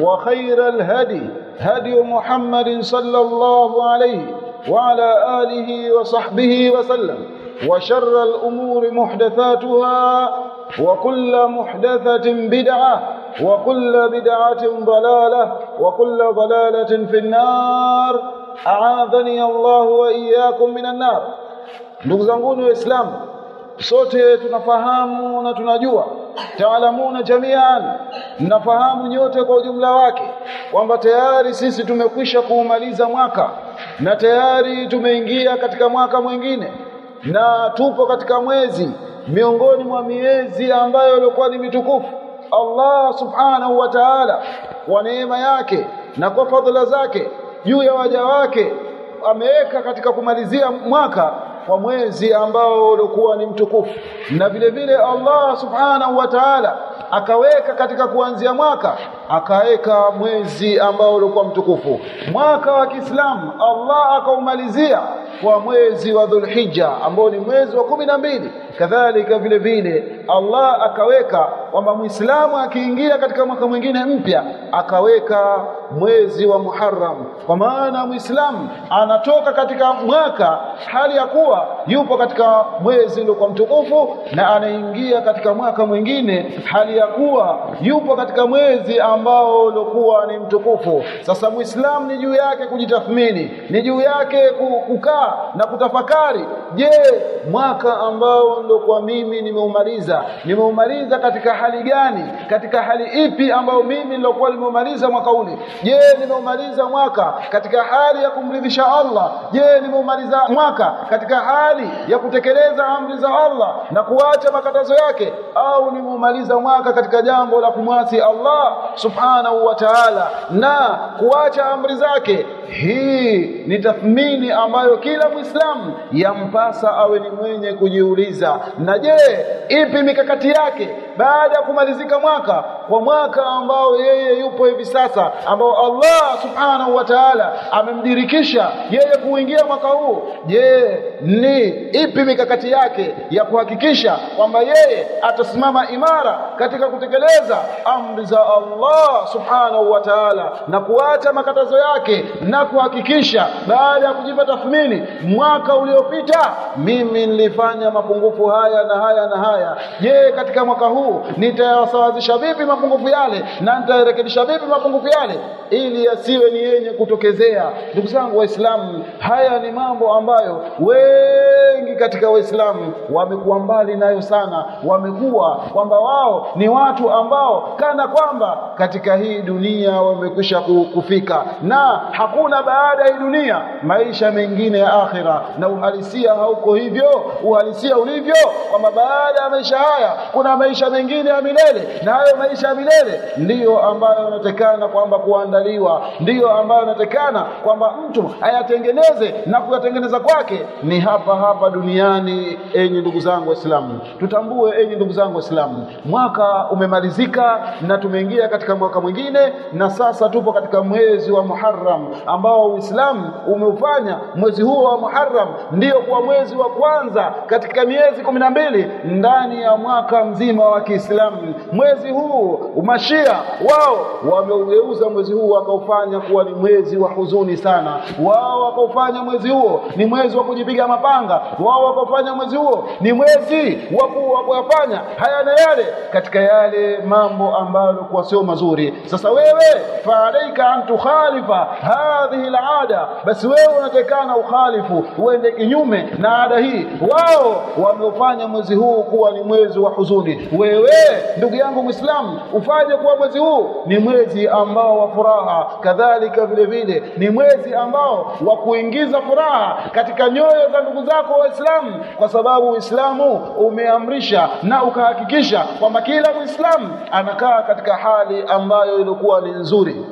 وخير الهدي هدي محمد صلى الله عليه وعلى آله وصحبه وسلم وشر الأمور محدثاتها وكل محدثة بدعة وكل بدعة ضلالة وكل ضلالة في النار. أعاذني الله وإياكم من النار. Ndugu waislamu sote tunafahamu na tunajua taalamuna jamian mnafahamu nyote kwa ujumla wake kwamba tayari sisi tumekwisha kuumaliza mwaka na tayari tumeingia katika mwaka mwingine na tupo katika mwezi miongoni mwa miezi ambayo ilikuwa ni mitukufu. Allah subhanahu wa ta'ala kwa neema yake na kwa fadhila zake juu ya waja wake ameweka katika kumalizia mwaka kwa mwezi ambao ulikuwa ni mtukufu. Na vile vile Allah subhanahu wa ta'ala akaweka katika kuanzia mwaka akaweka mwezi ambao ulikuwa mtukufu. Mwaka wa Kiislamu Allah akaumalizia kwa mwezi wa Dhulhijja ambao ni mwezi wa kumi na mbili. Kadhalika vile vile Allah akaweka kwamba Muislamu akiingia katika mwaka mwingine mpya akaweka mwezi wa Muharram. Kwa maana Muislamu anatoka katika mwaka hali ya kuwa yupo katika mwezi uliokuwa mtukufu na anaingia katika mwaka mwingine hali ya kuwa yupo katika mwezi ambao uliokuwa ni mtukufu. Sasa Muislamu ni juu yake kujitathmini ni juu yake kukaa na kutafakari je mwaka ambao ndo kwa mimi nimeumaliza nimeumaliza katika hali gani katika hali ipi ambayo mimi nilokuwa nimeumaliza mwaka ule? Je nimeumaliza mwaka katika hali ya kumridhisha Allah? Je nimeumaliza mwaka katika hali ya kutekeleza amri za Allah na kuacha makatazo yake? Au nimeumaliza mwaka katika jambo la kumwasi Allah subhanahu wa ta'ala na kuacha amri zake hii ni tathmini ambayo kila Muislamu yampasa awe ni mwenye kujiuliza. Na je ipi mikakati yake baada ya kumalizika mwaka? Kwa mwaka ambao yeye yupo hivi sasa ambao Allah subhanahu wa ta'ala amemdirikisha yeye kuingia mwaka huu. Je ni ipi mikakati yake ya kuhakikisha kwamba yeye atasimama imara katika kutekeleza amri za Allah subhanahu wa ta'ala na kuacha makatazo yake na kuhakikisha baada ya kujipa tathmini mwaka uliopita mimi nilifanya mapungufu haya na haya na haya. Je katika mwaka huu nitayasawazisha vipi mapungufu yale? Na nitayarekebisha vipi mapungufu yale? Ili yasiwe ni yenye kutokezea. Ndugu zangu waislamu haya ni mambo ambayo wengi katika waislamu wamekuwa mbali nayo sana. Wamekuwa kwamba wao ni watu ambao kana kwamba katika hii dunia wamekwisha kufika. Na hakuna baada ya dunia. Maisha mengine ya akhira. Na uhalisia hauko hivyo uhalisia ulivyo. Kwamba baada ya maisha haya kuna maisha mengine ya milele. Na hayo maisha ya milele ndiyo ambayo yanatekana kwamba kuandaliwa. Ndiyo ambayo yanatekana kwamba mtu ayatengeneze na kuyatengeneza kwake. Ni hapa hapa duniani enyi ndugu zangu waislamu. Tutambue enyi ndugu zangu waislamu. Mwaka umemalizika na tumeingia katika mwaka mwingine. Na sasa tupo katika mwezi wa Muharram ambao Uislamu umeufanya mwezi huo wa Muharram ndio kwa mwezi wa kwanza katika miezi kumi na mbili ndani ya mwaka mzima wa Kiislamu. Mwezi huu umashia wao wameugeuza mwezi huu wakaufanya kuwa ni mwezi wa huzuni sana. Wao wakaufanya mwezi huo ni mwezi wa kujipiga mapanga. Wao wakaufanya mwezi huo ni mwezi wa kuyafanya haya na yale katika yale mambo ambayo kwa sio mazuri. Sasa wewe faalaika an tukhalifa hadhihi alada, basi wewe unatakana ukhalifu, uende kinyume na ada hii. Wao wameufanya mwezi huu kuwa ni mwezi wa huzuni. Wewe ndugu yangu Muislamu, ufanye kuwa mwezi huu ni mwezi ambao wa furaha, kadhalika vile vile ni mwezi ambao wa kuingiza furaha katika nyoyo za ndugu zako Waislamu, kwa sababu Uislamu umeamrisha na ukahakikisha kwamba kila Muislamu anakaa katika hali ambayo ilikuwa ni nzuri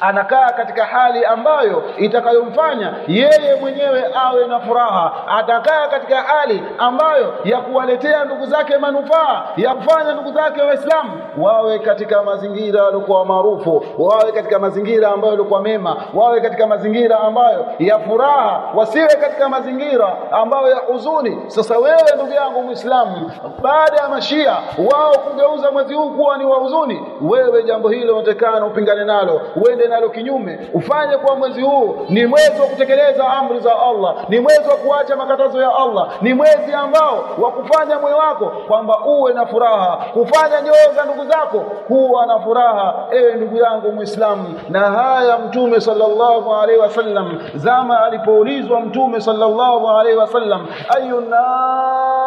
anakaa katika hali ambayo itakayomfanya yeye mwenyewe awe na furaha, atakaa katika hali ambayo ya kuwaletea ndugu zake manufaa, ya kufanya ndugu zake Waislamu wawe katika mazingira yaliokuwa maarufu, wawe katika mazingira ambayo yalikuwa mema, wawe katika mazingira ambayo ya furaha, wasiwe katika mazingira ambayo ya huzuni. Sasa wewe ndugu yangu Muislamu, baada ya mashia wao kugeuza mwezi huu kuwa ni wa huzuni, wewe jambo hilo unatakana upingane nalo, uende nalo kinyume, ufanye kwa mwezi huu ni mwezi wa kutekeleza amri za Allah, ni mwezi wa kuacha makatazo ya Allah, ni mwezi ambao wa kufanya moyo wako kwamba uwe na furaha, kufanya nyoyo za ndugu zako kuwa na furaha. Ewe ndugu yangu Muislamu, na haya Mtume sallallahu alaihi wasallam zama alipoulizwa Mtume sallallahu alaihi wasallam, ayu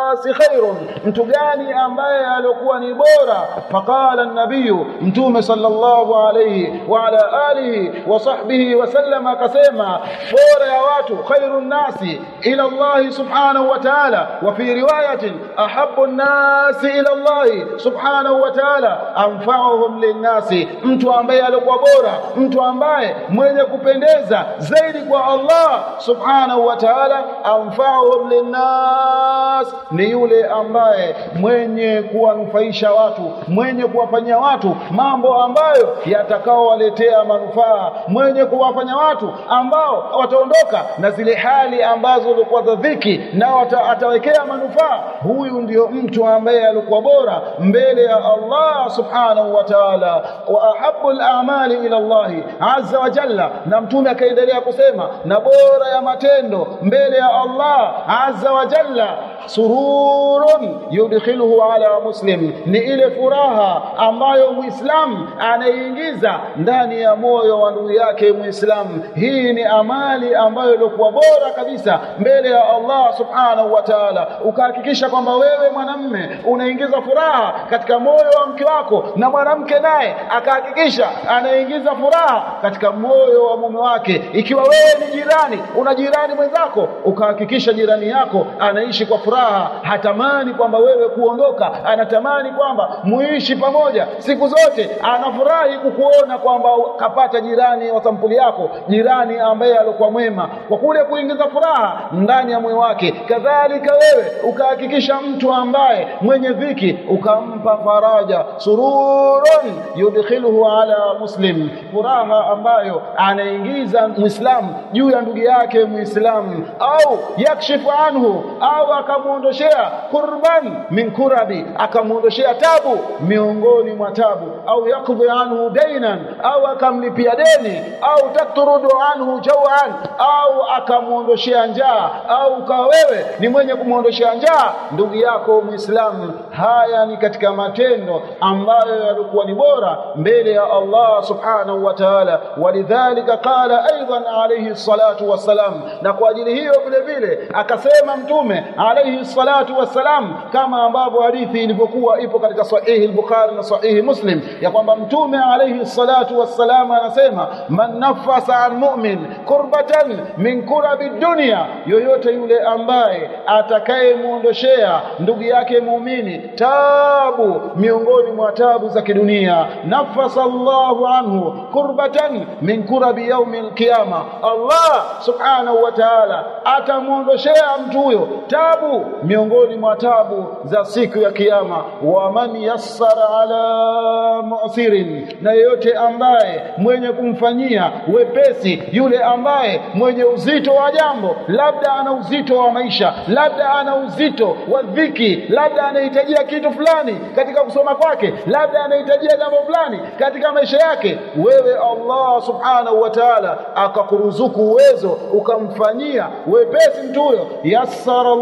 nasi khairun, mtu gani ambaye alikuwa ni bora? Faqala nabiyu, Mtume sallallahu alaihi wa ala alihi wa sahbihi wasallam akasema, bora ya watu khairu nnasi ila Allah subhanahu wa ta'ala, wa fi riwayatin ahabbu nnasi ila Allah subhanahu wa ta'ala anfa'uhum linnasi, mtu ambaye alikuwa bora, mtu ambaye mwenye kupendeza zaidi kwa Allah subhanahu wa ta'ala, anfa'uhum linnas, ni yule ambaye mwenye kuwanufaisha watu, mwenye kuwafanyia watu mambo ambayo yatakaowaletea manufaa, mwenye kuwafanya watu ambao wataondoka na zile hali ambazo walikuwa za dhiki, na atawekea manufaa. Huyu ndio mtu ambaye alikuwa bora mbele ya Allah subhanahu wa ta'ala, wa ahabbu al-a'mali ila Allah azza wa jalla. Na mtume akaendelea kusema, na bora ya matendo mbele ya Allah azza wa jalla sururun yudkhiluhu ala muslim, ni ile furaha ambayo Muislamu anaingiza ndani ya moyo wa ndugu yake Muislamu. Hii ni amali ambayo ilikuwa bora kabisa mbele ya Allah subhanahu wa ta'ala, ukahakikisha kwamba wewe mwanamme unaingiza furaha katika moyo wa mke wako, na mwanamke naye akahakikisha anaingiza furaha katika moyo wa mume wake. Ikiwa wewe ni jirani, una jirani mwenzako, ukahakikisha jirani yako anaishi kwa furaha, hatamani kwamba wewe kuondoka, anatamani kwamba muishi pamoja. Siku zote, anafurahi kukuona kwamba kapata jirani wa sampuli yako, jirani ambaye alikuwa mwema, kwa kule kuingiza furaha ndani ya moyo wake. Kadhalika wewe ukahakikisha mtu ambaye mwenye dhiki ukampa faraja, sururun yudkhiluhu ala muslim, furaha ambayo anaingiza Muislamu juu ya ndugu yake Muislamu, au yakshifu anhu, au akamwondoshea kurban min kurabi, akamwondoshea tabu miongoni mwa tabu, au yakdhi anhu dainan, au akamlipia deni, au takturudu anhu jawan, au akamwondoshea njaa, au ukawa wewe ni mwenye kumwondoshea njaa ndugu yako Muislamu. Haya ni katika matendo ambayo yalikuwa ni bora mbele ya Allah subhanahu wa ta'ala. Walidhalika qala aidan alayhi salatu wassalam, na kwa ajili hiyo vile vile akasema Mtume alayhi salatu wassalam, kama ambavyo hadithi ilivyokuwa ipo katika sahihi al-Bukhari na sahihi Muslim, ya kwamba Mtume alayhi salatu wassalam anasema man nafasa an mu'min kurbatan min kurabi dunya, yoyote yule ambaye atakayemwondoshea ndugu yake muumini tabu miongoni mwa tabu za kidunia, nafasa Allahu anhu kurbatan min kurabi yaumi alqiyama, Allah subhanahu wa ta'ala atamwondoshea mtu huyo tabu miongoni mwa tabu za siku ya kiyama. Wa man yassara ala mu'sirin na yeyote ambaye mwenye kumfanyia wepesi yule ambaye mwenye uzito wa jambo labda ana uzito wa maisha labda ana uzito wa dhiki labda anahitajia kitu fulani katika kusoma kwake labda anahitajia jambo fulani katika maisha yake wewe Allah subhanahu wa ta'ala akakuruzuku uwezo ukamfanyia wepesi mtu huyo. Yassara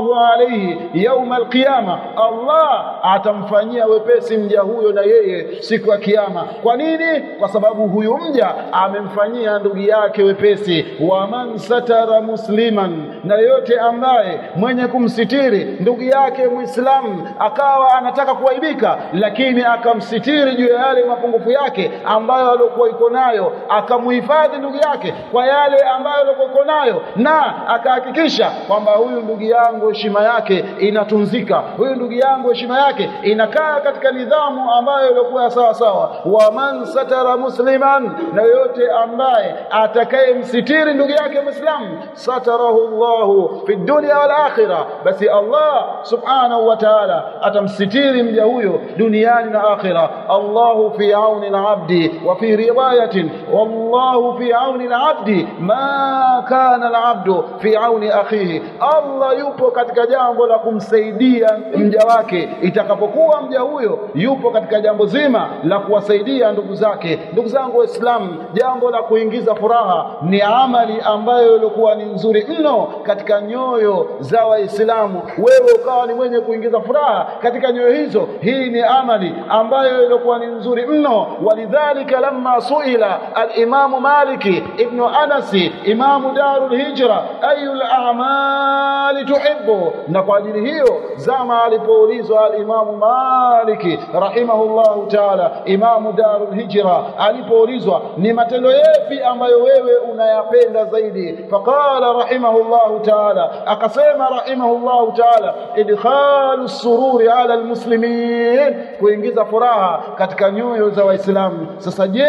Allahu alayhi yauma alqiyama. Allah atamfanyia wepesi mja huyo na yeye siku ya kiyama. Kwa nini? Kwa sababu huyu mja amemfanyia ndugu yake wepesi. Wa man satara musliman na yote ambaye mwenye kumsitiri ndugu yake muislamu akawa anataka kuaibika lakini akamsitiri juu ya yale mapungufu yake ambayo alikuwa iko nayo akamuhifadhi ndugu yake kwa yale ambayo alikuwa iko nayo na akahakikisha kwamba huyu ndugu yangu heshima yake inatunzika huyu ndugu yangu heshima yake inakaa katika nidhamu ambayo ilikuwa sawa sawa wa man satara musliman na yote ambaye atakayemsitiri ndugu yake muislamu satarahu Allahu fi dunya wal akhirah basi Allah subhanahu wa ta'ala atamsitiri mja huyo duniani na akhirah Allahu fi auni al-abdi wa fi riwayatin wallahu fi auni al-abdi ma kana al-abdu fi auni akhihi Allah yupo katika jambo la kumsaidia mja wake. Itakapokuwa mja huyo yupo katika jambo zima la kuwasaidia ndugu zake. Ndugu zangu waislamu jambo la kuingiza furaha ni amali ambayo ilikuwa ni nzuri mno katika nyoyo za waislamu. Wewe ukawa ni mwenye kuingiza furaha katika nyoyo hizo. Hii ni amali ambayo ilikuwa ni nzuri mno. Walidhalika lamma suila alimamu maliki ibnu anasi imamu darul hijra ayul a'mali tuhibbu na kwa ajili hiyo zama alipoulizwa alimamu maliki rahimahullahu ta'ala imamu darul hijra alipoulizwa ni matendo yapi ambayo wewe unayapenda zaidi? Faqala rahimahullahu ta'ala akasema rahimahullahu ta'ala idkhalu sururi ala almuslimin kuingiza furaha katika nyoyo za waislamu. Sasa je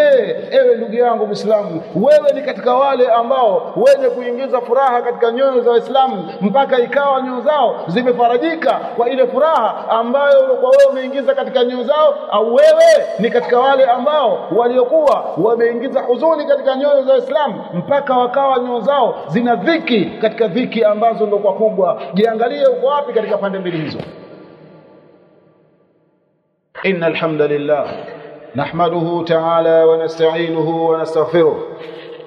ewe ndugu yangu muislamu wewe ni katika wale ambao wenye kuingiza furaha katika nyoyo za waislamu mpaka ikawa nyoyo zao zimefarajika kwa ile furaha ambayo ulikuwa wewe umeingiza katika nyoyo zao au wewe ni katika wale ambao waliokuwa wameingiza huzuni katika nyoyo za waislamu mpaka wakawa nyoyo zao zina dhiki katika dhiki ambazo ndio kwa kubwa jiangalie uko wapi katika pande mbili hizo إن الحمد لله نحمده تعالى ونستعينه ونستغفره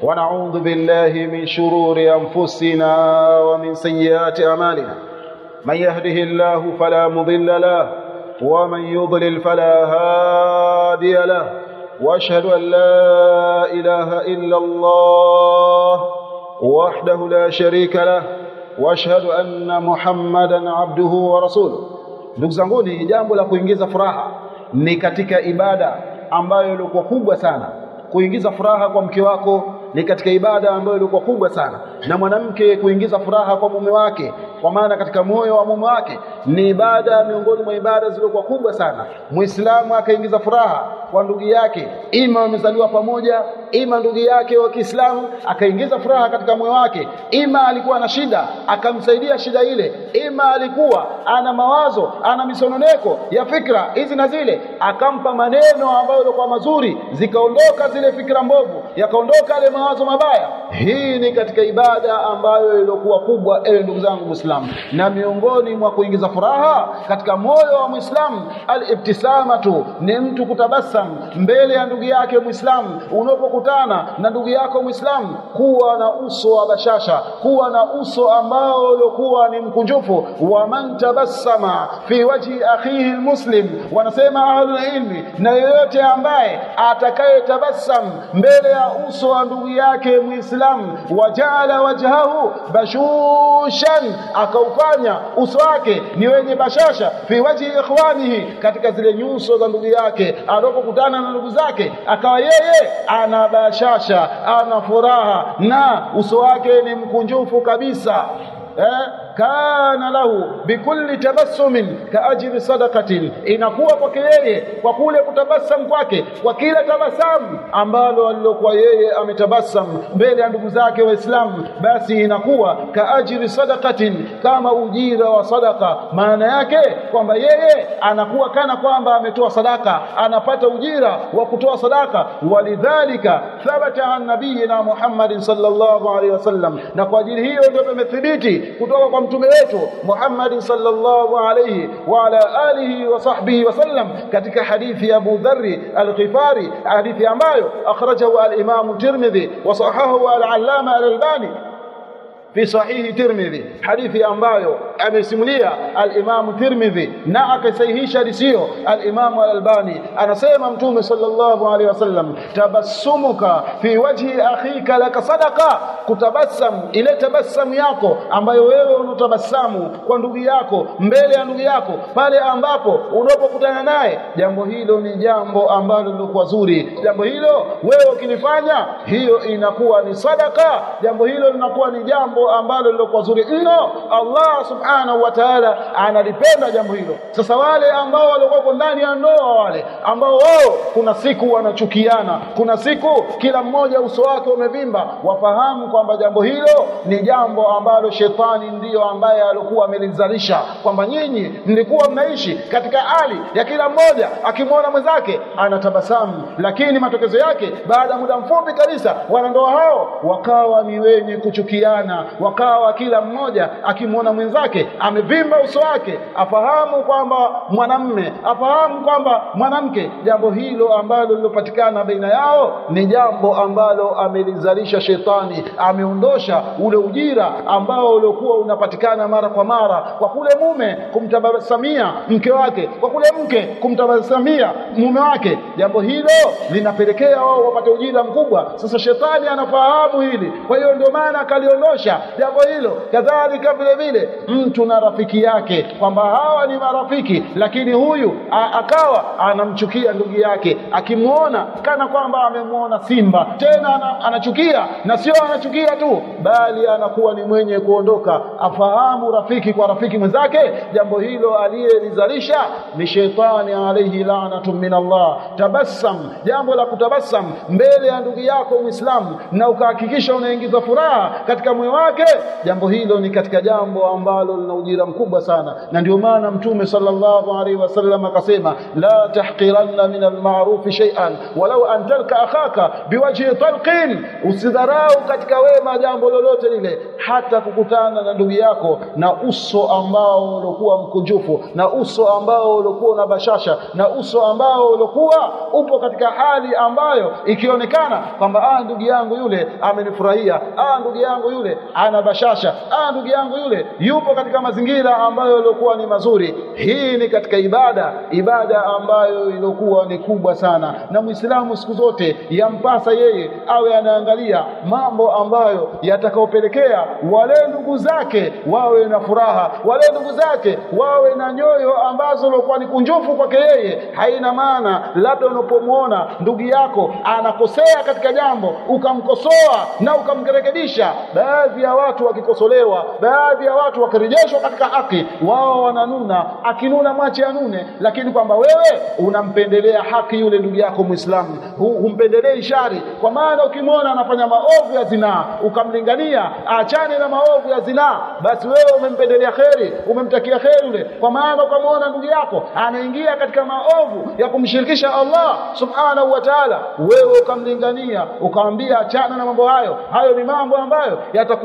ونعوذ بالله من شرور أنفسنا ومن سيئات أعمالنا. من يهده الله فلا مضل له ومن يضلل فلا هادي له. وأشهد أن لا إله إلا الله وحده لا شريك له وأشهد أن محمدا عبده ورسوله. La kuingiza furaha ni katika ibada ambayo ilikuwa kubwa sana. Kuingiza furaha kwa mke wako ni katika ibada ambayo ilikuwa kubwa sana na mwanamke kuingiza furaha kwa mume wake kwa maana katika moyo wa mume wake ni ibada miongoni mwa ibada zilizokuwa kubwa sana. Muislamu akaingiza furaha kwa ndugu yake ima wamezaliwa pamoja ima ndugu yake wa Kiislamu akaingiza furaha katika moyo wake ima alikuwa na shida akamsaidia shida ile ima alikuwa ana mawazo ana misononeko ya fikra hizi na zile akampa maneno ambayo yalikuwa mazuri zikaondoka zile fikra mbovu yakaondoka yale mawazo mabaya hii ni katika ibada ambayo ilikuwa kubwa ewe ndugu zangu Muislamu na miongoni mwa kuingiza furaha katika moyo wa Muislamu al-ibtisamatu ni mtu kutabasam mbele ya ndugu yake Muislamu unapokutana na ndugu yako Muislamu kuwa na uso wa bashasha kuwa na uso ambao uliokuwa ni mkunjufu. Wa man tabassama fi wajhi akhihi muslim wanasema ahlul ilmi na yeyote ambaye atakayetabassam mbele ya uso wa ndugu yake Muislamu wajala wajhahu bashushan akaufanya uso wake ni wenye bashasha fi wajhi ikhwanihi katika zile nyuso za ndugu yake alipokutana na ndugu zake akawa yeye ana bashasha ana furaha na uso wake ni mkunjufu kabisa eh kana lahu bikulli tabassumin kaajri sadaqatin. Inakuwa kwake yeye kwa kule kutabassam kwake kwa kila tabasamu ambalo alilokuwa yeye ametabasam mbele ya ndugu zake waislamu basi inakuwa kaajri sadaqatin kama ujira wa sadaka maana yake kwamba yeye anakuwa kana kwamba ametoa sadaka anapata ujira wa kutoa sadaka walidhalika thabata an nabiyina Muhammadin sallallahu alaihi wasallam. Na kwa ajili hiyo ndio tumethibiti kutoka kwa mtume wetu Muhammadin sallallahu alaihi wa ala alihi wa sahbihi wasallam katika hadithi ya Abu Dharri al-Ghifari hadithi ambayo akhrajahu al-Imam Tirmidhi wa sahahahu al-Allama al-Albani fi sahihi Tirmidhi hadithi ambayo amesimulia al-Imam Tirmidhi na akasahihisha hadithi hiyo al-Imam al-Albani anasema mtume sallallahu alaihi wasallam tabassumuka fi wajhi akhika laka sadaqa. Kutabassam ile tabasamu yako ambayo wewe unotabasamu kwa ndugu yako mbele ya ndugu yako pale ambapo unapokutana naye. Jambo hilo ni jambo ambalo lilikuwa zuri. Jambo hilo wewe ukilifanya hiyo inakuwa ni sadaka jambo hilo linakuwa ni jambo ambalo lilikuwa zuri mno Allah subhanahu wa ta'ala analipenda jambo hilo. Sasa wale ambao walikuwa ndani ya ndoa wale ambao wao kuna siku wanachukiana kuna siku kila mmoja uso wake umevimba wafahamu kwamba jambo hilo ni jambo ambalo shetani ndiyo ambaye alikuwa amelizalisha kwamba nyinyi mlikuwa mnaishi katika hali ya kila mmoja akimwona mwenzake anatabasamu. Lakini matokezo yake baada ya muda mfupi kabisa wanandoa hao wakawa ni wenye kuchukiana wakawa kila mmoja akimwona mwenzake amevimba uso wake afahamu kwamba mwanamme afahamu kwamba mwanamke. Jambo hilo ambalo lilopatikana baina yao ni jambo ambalo amelizalisha shetani ameondosha ule ujira ambao uliokuwa unapatikana mara kwa mara kwa kule mume kumtabasamia mke wake kwa kule mke kumtabasamia mume wake. Jambo hilo linapelekea wao wapate ujira mkubwa. Sasa shetani anafahamu hili kwa hiyo ndio maana akaliondosha jambo hilo kadhalika vile vile mtu na rafiki yake kwamba hawa ni marafiki lakini huyu a, akawa anamchukia ndugu yake akimwona kana kwamba amemwona simba. Tena ana, anachukia na sio anachukia tu bali anakuwa ni mwenye kuondoka afahamu rafiki kwa rafiki mwenzake. Jambo hilo aliyelizalisha ni shetani alayhi laanatu min Allah. Tabassam jambo la kutabassam mbele ya ndugu yako muislamu na ukahakikisha unaingiza furaha katika moyo wake jambo hilo ni katika jambo ambalo lina ujira mkubwa sana. Na ndio maana mtume sallallahu alaihi wasallam akasema la tahqiranna min alma'ruf shay'an walau an talqa akhaka biwajhi talqin. Usidharau katika wema jambo lolote lile hata kukutana na ndugu yako na uso ambao ulikuwa mkunjufu na uso ambao ulikuwa una bashasha na uso ambao ulikuwa upo katika hali ambayo ikionekana kwamba ah ndugu yangu yule amenifurahia ah ndugu yangu yule ana bashasha. Ah ndugu yangu yule yupo katika mazingira ambayo yaliokuwa ni mazuri. Hii ni katika ibada ibada ambayo iliokuwa ni kubwa sana. Na muislamu siku zote yampasa yeye awe anaangalia mambo ambayo yatakaopelekea wale ndugu zake wawe na furaha wale ndugu zake wawe na nyoyo ambazo lokuwa ni kunjufu kwake yeye. Haina maana labda unapomwona ndugu yako anakosea katika jambo ukamkosoa na ukamrekebisha baadhi ya watu wakikosolewa baadhi ya watu wakirejeshwa katika haki wao wananuna. Akinuna mwache anune lakini kwamba wewe unampendelea haki yule ndugu yako muislamu. Humpendelei shari. Kwa maana ukimwona anafanya maovu ya zinaa ukamlingania achane na maovu ya zinaa basi wewe umempendelea kheri umemtakia kheri yule. Kwa maana ukamwona ndugu yako anaingia katika maovu ya kumshirikisha Allah subhanahu wa ta'ala wewe ukamlingania ukamwambia achana na mambo hayo. Hayo ni mambo ambayo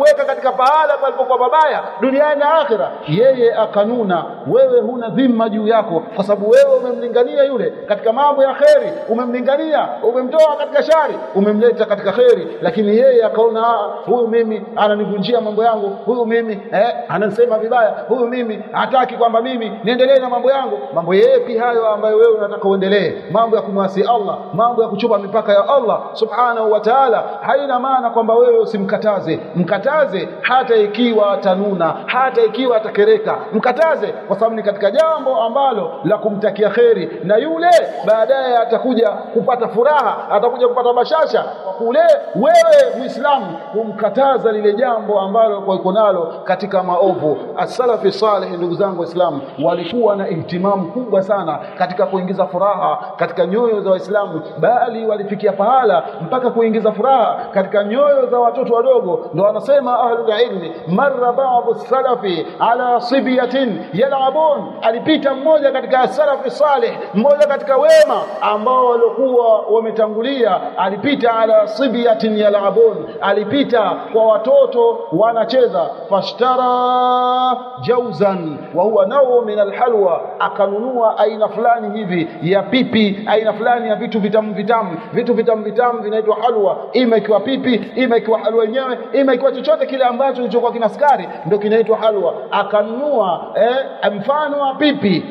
yatakuweka katika pahala palipokuwa babaya duniani na akhira yeye akanuna. Wewe huna dhima juu yako kwa sababu wewe umemlingania yule katika mambo ya kheri umemlingania umemtoa katika shari umemleta katika kheri. Lakini yeye akaona huyu mimi ananivunjia mambo yangu huyu mimi eh, anasema vibaya huyu mimi hataki kwamba mimi niendelee na mambo yangu. Mambo yepi hayo ambayo wewe unataka uendelee? Mambo ya kumwasi Allah mambo ya kuchupa mipaka ya Allah subhanahu wa ta'ala. Haina maana kwamba wewe usimkataze. Mkataze mkataze hata ikiwa atanuna hata ikiwa atakereka. Mkataze kwa sababu ni katika jambo ambalo la kumtakia kheri. Na yule baadaye atakuja kupata furaha atakuja kupata bashasha. Kule wewe muislamu kumkataza lile jambo ambalo kwa iko nalo katika maovu. As-salafi salih ndugu zangu waislamu walikuwa na ihtimamu kubwa sana katika kuingiza furaha katika nyoyo za waislamu bali walifikia pahala mpaka kuingiza furaha katika nyoyo za watoto wadogo. Ndio wanasema ahlul ilmi marra badu salafi ala sibyatin yal'abun. Alipita mmoja katika salafi salih mmoja katika wema ambao walikuwa wametangulia. Alipita ala sibyatin yal'abun. Alipita kwa watoto wanacheza. Fashtara jawzan wa huwa nau min alhalwa. Akanunua aina fulani hivi ya pipi aina fulani ya vitu vitamu vitamu. Vitu vitamu vitamu vinaitwa halwa. Ima ikiwa pipi ima ikiwa halwa yenyewe ima ikiwa chochote kile ambacho kilichokuwa kina sukari ndio kinaitwa halwa. Akanunua eh, mfano wa pipi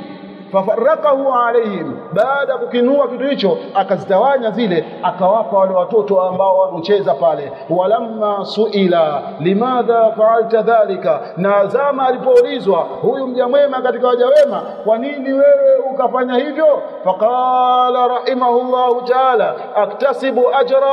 fafarakahu alaihim baada ya kukinua kitu hicho akazitawanya zile akawapa wale watoto ambao wanocheza pale. Walamma suila limadha faalta dhalika? Na zama alipoulizwa huyu mja mwema katika waja wema kwa nini wewe ukafanya hivyo? Faqala rahimahullahu taala aktasibu ajra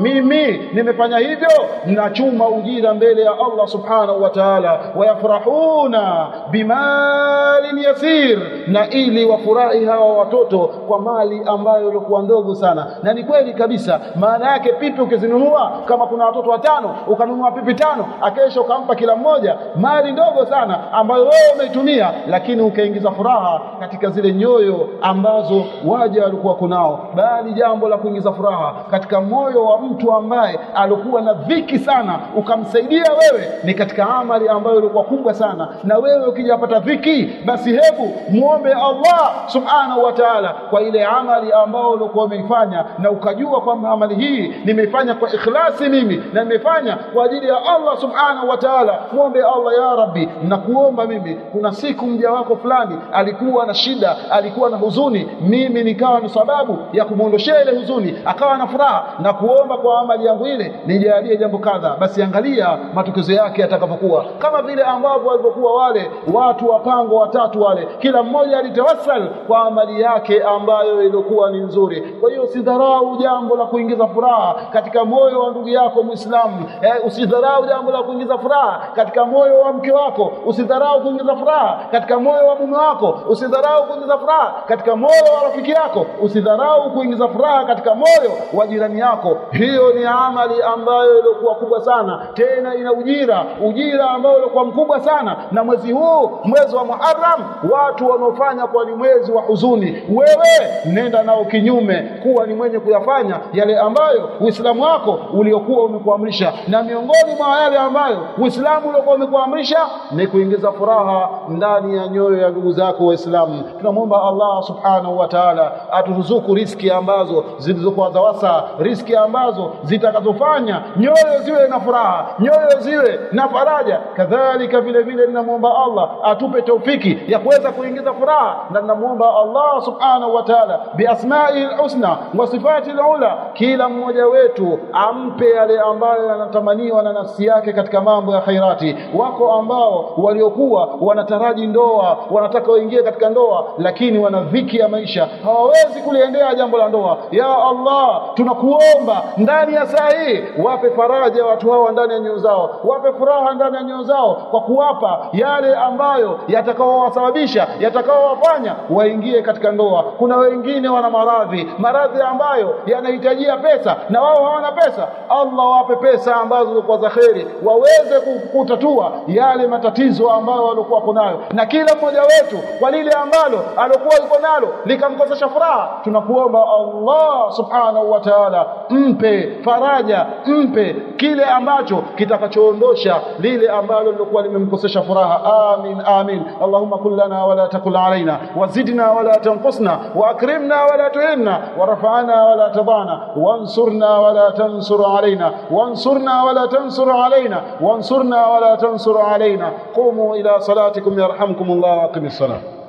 mimi nimefanya hivyo. Nachuma ujira mbele ya Allah subhanahu wa ta'ala wayafrahuna bimalin yasir na ili wafurahi hawa watoto kwa mali ambayo ilikuwa ndogo sana. Na ni kweli kabisa maana yake pipi ukizinunua kama kuna watoto watano ukanunua pipi tano akesha ukampa kila mmoja mali ndogo sana ambayo wewe umeitumia lakini ukaingiza furaha katika zile nyoyo ambazo waja walikuwa kunao. Bali jambo la kuingiza furaha katika moyo wa mtu ambaye alikuwa na dhiki sana ukamsaidia wewe ni katika amali ambayo ilikuwa kubwa sana. Na wewe ukijapata dhiki basi hebu muombe Allah subhanahu wa ta'ala kwa ile amali ambayo ulikuwa umeifanya na ukajua kwamba amali hii nimeifanya kwa ikhlasi mimi na nimefanya kwa ajili ya Allah subhanahu wa ta'ala. Muombe Allah ya rabbi na kuomba mimi kuna siku mja wako fulani alikuwa na shida alikuwa na huzuni mimi nikawa ni sababu ya kumuondoshea ile huzuni akawa na furaha na kuomba kwa amali yangu ile nijalie jambo kadha. Basi angalia matokeo yake yatakapokuwa kama vile ambavyo walivyokuwa wale watu wapango watatu wale kila mmoja alitawassal kwa amali yake ambayo ilikuwa ni nzuri. Kwa hiyo usidharau jambo la kuingiza furaha katika moyo wa ndugu yako muislamu. Eh, usidharau jambo la kuingiza furaha katika moyo wa mke wako. Usidharau kuingiza furaha katika moyo wa mume wako. Usidharau kuingiza furaha katika moyo wa rafiki yako. Usidharau kuingiza furaha katika moyo wa jirani yako. Hiyo ni amali ambayo ilikuwa kubwa sana. Tena ina ujira. Ujira ambao ulikuwa mkubwa sana. Na mwezi huu mwezi wa Muharram watu wanaofanya kwa ni mwezi wa huzuni. Wewe nenda nao kinyume kuwa ni mwenye kuyafanya yale ambayo Uislamu wako uliokuwa umekuamrisha. Na miongoni mwa yale ambayo Uislamu uliokuwa umekuamrisha ni kuingiza furaha ndani ya nyoyo ya ndugu zako Waislamu. Tunamwomba Allah subhanahu wa ta'ala aturuzuku riski ambazo zilizokuwa za riski ambazo zitakazofanya nyoyo ziwe na furaha nyoyo ziwe na faraja. Kadhalika vile vile ninamwomba Allah atupe taufiki ya kuweza kuingiza furaha na namuomba Allah subhanahu wa ta'ala biasma'i husna wa sifati ula kila mmoja wetu ampe yale ambayo yanatamaniwa na nafsi yake katika mambo ya khairati. Wako ambao waliokuwa wanataraji ndoa wanataka waingie katika ndoa lakini wana viki ya maisha. Hawawezi kuliendea jambo la ndoa. Ya Allah tunakuomba ndani ya saa hii wape faraja watu hao ndani ya nyoyo zao. Wape furaha ndani ya nyoyo zao kwa kuwapa yale ambayo yatakaowasababisha yatakaowafanya waingie katika ndoa. Kuna wengine wana maradhi maradhi ambayo yanahitajia pesa na wao hawana pesa. Allah wape pesa ambazo kwa za kheri waweze kutatua yale matatizo ambayo walikuwa nayo. Na kila mmoja wetu kwa lile ambalo alikuwa yuko nalo likamkosesha furaha tunakuomba Allah subhanahu wa ta'ala mpe faraja mpe kile ambacho kitakachoondosha lile ambalo lilikuwa limemkosesha furaha. Amin amin. Allahumma kullana wala takul alaina wazidna wala tanqusna وأكرمنا ولا تهنا ورفعنا ولا تضعنا وانصرنا ولا تنصر علينا وانصرنا ولا تنصر علينا وانصرنا ولا تنصر علينا. قوموا إلى صلاتكم يرحمكم الله وأقم الصلاة.